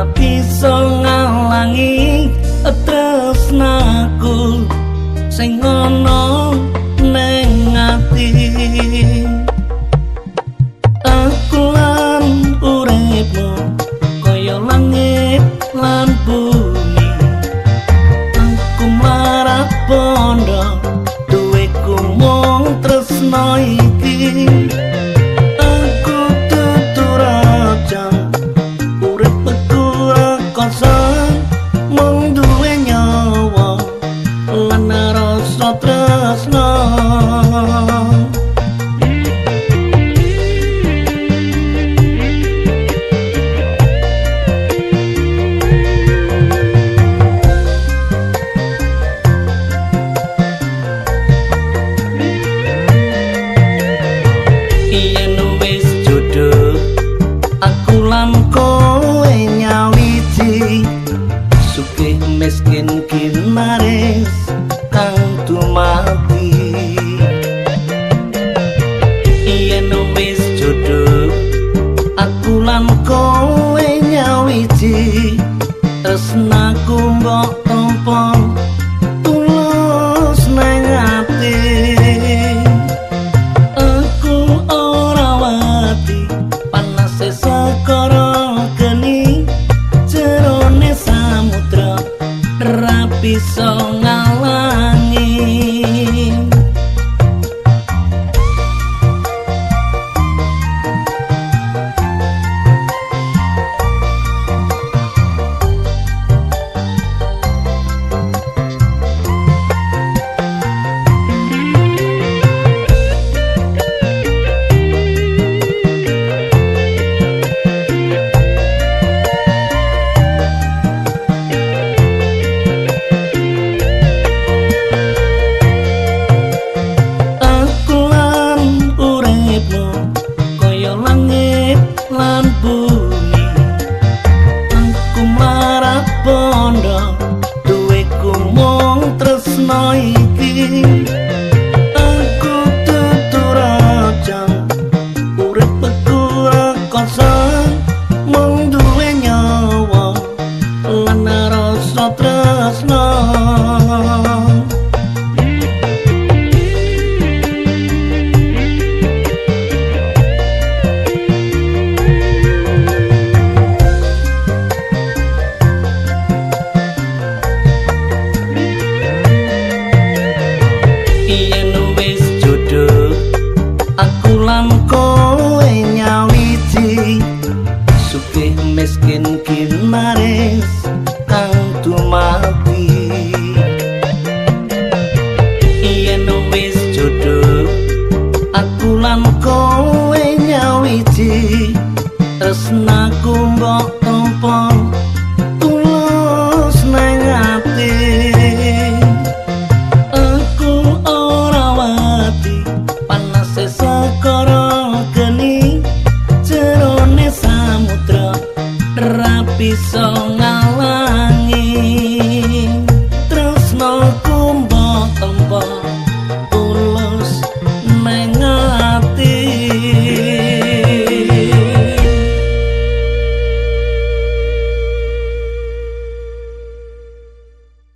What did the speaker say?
ora bisa ngalangi tresnaku sing ana ning ati. mesken kinares tanto mapa duwe ku mung tresno iki. Meh miskin kin manis Kantu mati Iyan wis jodoh Aku lan kowe nyawiji. Tresnaku mbok tempon Tulus nang ati. Aku ora wati Panas sekarang